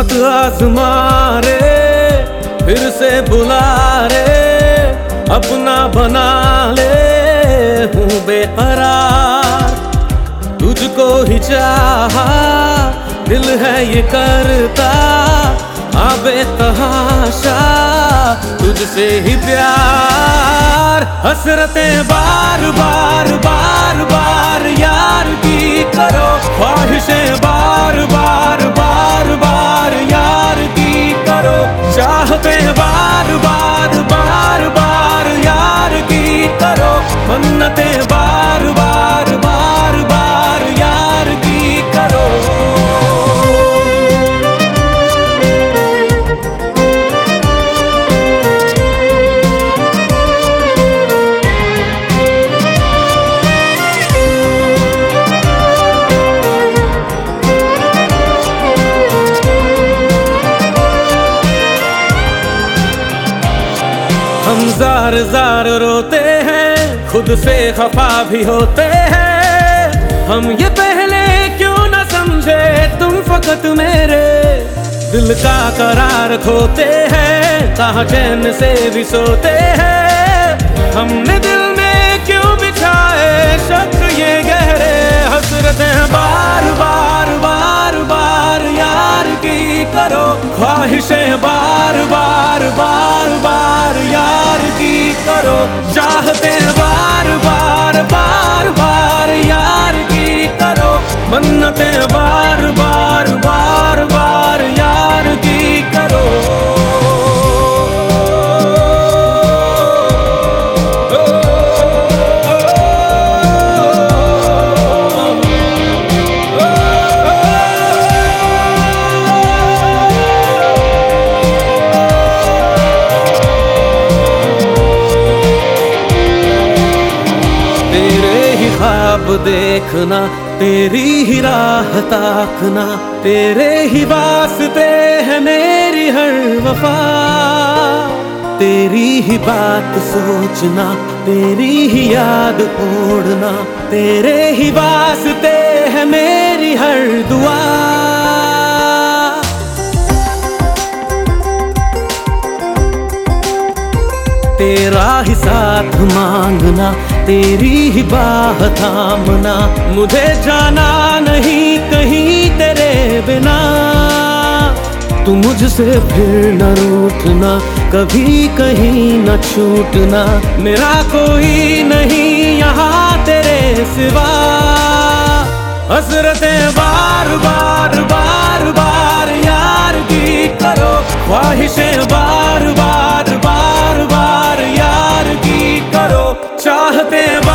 वक्त आजमा रे फिर से बुला रे अपना बना ले, हूँ बेकरार। तुझको ही चाहा, दिल है ये करता, आबे तहाशा, तुझसे ही प्यार। हसरतें बार बार बार बार चाहते बार हम जार जार रोते हैं, खुद से खफा भी होते हैं। हम ये पहले क्यों न समझे तुम फकत मेरे? दिल का करार खोते हैं, कहा चैन से भी सोते हैं। हमने दिल में क्यों बिछाए शक ये गहरे? हसरतें बार बार बार बार यार की करो ख्वाहिशें। करो। चाहते बार बार बार बार यार की करो। मन्नतें बार देखना, तेरी ही राह ताकना, तेरे ही वास्ते है मेरी हर वफा। तेरी ही बात सोचना, तेरी ही याद ओढ़ना, तेरे ही वास्ते है मेरी हर दुआ। तेरा ही साथ मांगना तेरी ही बाह थामना मुझे जाना नहीं कहीं तेरे बिना। तू मुझसे फिर न रूठना कभी कहीं न छूटना। मेरा कोई नहीं यहाँ तेरे सिवा। हसरतें बार बार बार बार यार की करो ख्वाहिशें बार, बार पे